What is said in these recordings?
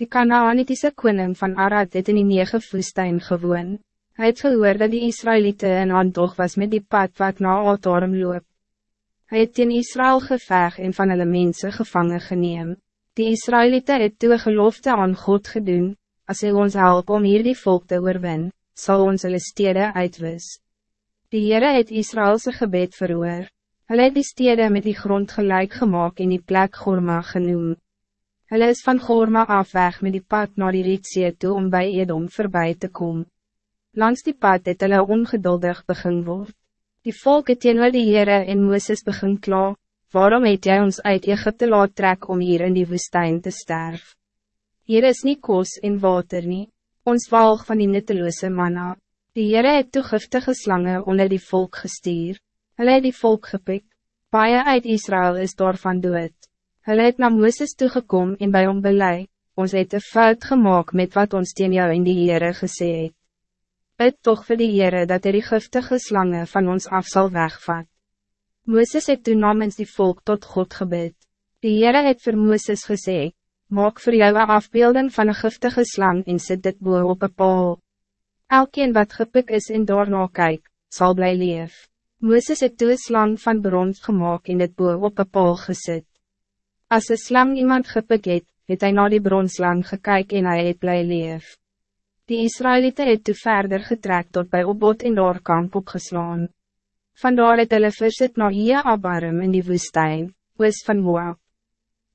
Die Kanaanitiese koning van Arad het in die nege woestijn gewoon. Hij het gehoor dat die Israëlieten in handog was met die pad wat na Altarum loop. Hij het in Israël geveg en van hulle mense gevangen geneem. Die Israëlieten het toe gelofte aan God gedoen, als hij ons help om hier die volk te oorwin, sal ons hulle stede uitwis. Die Heere het Israëlse gebed verhoor. Hulle het die stede met die grond gelijk gemaakt in die plek Gorma genoem. Hulle is van Gorma af weg met die pad naar die Rietzee toe om bij Edom voorbij te komen. Langs die pad het hulle ongeduldig begin word. Die volk het teenoor die Heere en Mooses begin kla, waarom het jy ons uit Egypte laat trek om hier in die woestijn te sterf? Hier is niet koos en water nie, ons walg van die nutteloze manna. Die Heere het toegiftige slangen onder die volk gestuur. Hulle het die volk gepik. Paie uit Israël is daarvan dood. Hulle het na Mooses toegekom en bij hom belei, ons het een fout gemaakt met wat ons teen jou in die Heere gesê het. Bid toch vir die Heere dat hy die giftige slangen van ons af sal wegvat. Mooses het toen namens die volk tot God gebid. Die Heere het vir Mooses gesê, maak voor jou een afbeelding van een giftige slang en sit dit boe op een paal. Elkeen wat gepik is en daarna kyk, sal bly leef. Mooses het toe slang van brons gemaakt en het boe op een paal gesit. As een slang iemand gepik het, het hy na die bronslang gekyk en hy het bly leef. Die Israëlieten het toe verder getrek tot bij opbod en daar kamp opgeslaan. Vandaar het hulle versit na Hia Abarim in die woestijn, oos van Moab.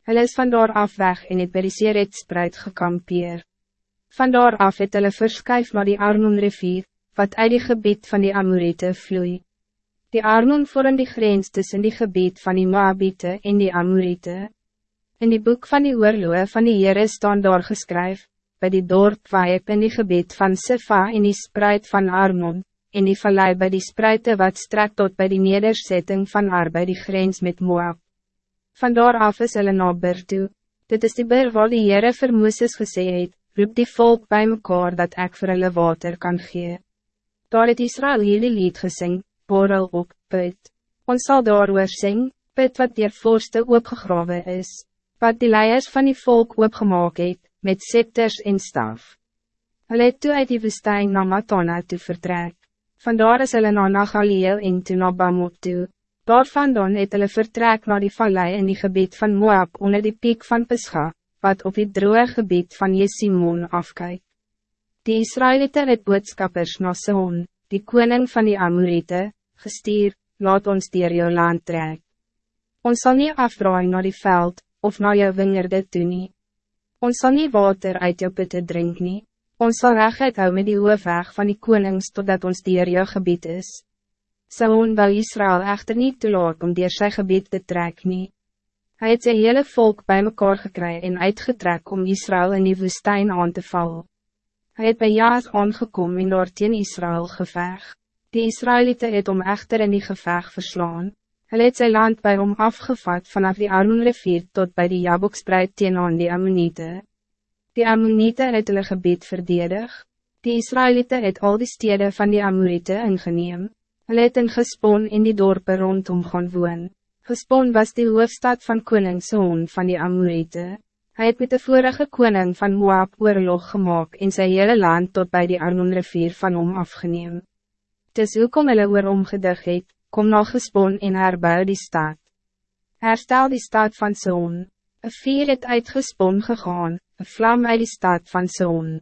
Hulle is vandaar af weg en het by die Seret spreid gekampeer. Vandaar af het hulle verskuif na die Arnon rivier, wat uit die gebied van die Amorite vloei. Die Arnon vorm die grens tussen die gebied van die Moabite en die Amorite. In die boek van die oorloge van die Heere staan daar geskryf, by die dorp Waip in die gebied van Sifa en die spreid van Arnon, en die vallei by die spreide wat strek tot bij die nederzetting van Ar by die grens met Moab. Vandaar af is hulle na Bir toe. Dit is die Bir waar die Heere vir Mooses gesê het, roep die volk bij mekaar dat ik voor hulle water kan gee. Daar het Israël hierdie lied gesing, borrel op, put. Ons sal daar oor sing, put wat dier voorste oopgegrawe is, wat die leiers van die volk oopgemaak het, met scepters en staf. Hulle het toe uit die woestijn na Matana toe vertrek. Vandaar is hulle na Nagaleel en toe na Bamot toe. Daarvandaan het hulle vertrek naar die vallei in die gebied van Moab onder die piek van Pescha, wat op het droge gebied van Jesimon afkyk. Die Israëlieten het boodskappers na Seon, die koning van die Amorite, gestuur, laat ons dier jou land trek. Ons zal niet afdraaien naar die veld, of naar jou wingerde toe nie. Ons zal niet water uit jou putte drink nie. Ons zal recht hou met die hoofweg van die konings totdat ons dier jou gebied is. Seon wil Israël echter niet toelaat om dier sy gebied te trek nie. Hij het zijn hele volk bij mekaar gekry en uitgetrek om Israël in die woestijn aan te vallen. Hij het bij Jaas aangekom en daar teen Israël geveg. Die Israëlieten het om echter in die geveg verslaan. Hij het zijn land bij hom afgevat vanaf die Arnon rivier tot bij die Jabokspreid teen aan die Ammonite. Die Ammonite het hulle gebied verdedig. Die Israëlieten het al die steden van die Amorite ingeneem. Hulle het in gespon in die dorpen rondom gaan woon. Gespon was die hoofdstad van koning Zoon van die Amorite. Hij het met de vorige koning van Moab oorlog gemaakt in zijn hele land tot bij die Arnon rivier van hom afgeneem. Tis hoekom hulle oor omgedig het, kom na gespon en herbou die stad. Herstel die stad van Zoon. Een vier het uitgespon gegaan, een vlam uit die stad van Zoon.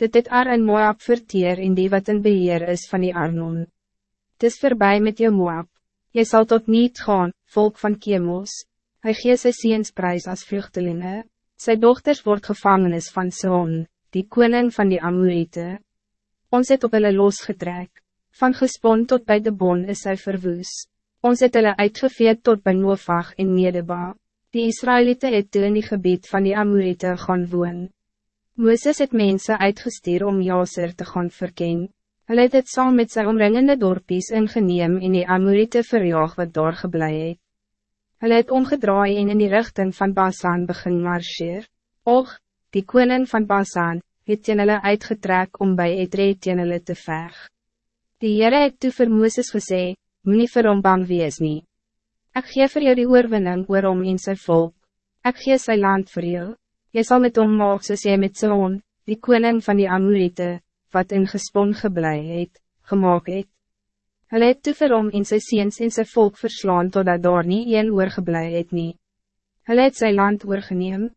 Dit het Ar en Moab verteer in die wat een beheer is van die Arnon. Tis voorbij met jou Moab. Jy zal tot niet gaan, volk van Kemos. Hij geeft sy seens prijs als vluchtelingen. Sy dochters wordt gevangenis van Zoon, die koning van die Amorite. Ons het op hulle losgetrek. Van gespon tot bij de bon is sy verwoes. Ons het hulle uitgeveed tot bij Novag in Medeba. Die Israëlieten het toe in die gebied van die Amorite gaan woon. Mooses het mensen uitgestuur om Jaser te gaan verkennen. Hulle het het saam met sy omringende dorpies ingeneem en die Amorite verjaag wat daar geblei het. Hulle het omgedraai en in die richting van Basan begin marcheer. Och, die koning van Basan, het teen hulle uitgetrek om bij Etre teen hulle te veg. Die Heere het toe vir Mooses gesê, moet nie vir hom bang wees nie. Ek gee vir jou die oorwinning oor hom en sy volk. Ek gee sy land vir jou. Jy sal met hom maak soos jy met Sihon, die koning van die Amorite, wat in gespon geblei het, gemaakt het. Hulle het toe vir hom en sy seens en sy volk verslaan totdat daar nie een oorgeblij het nie. Hulle het sy land oorgeneem,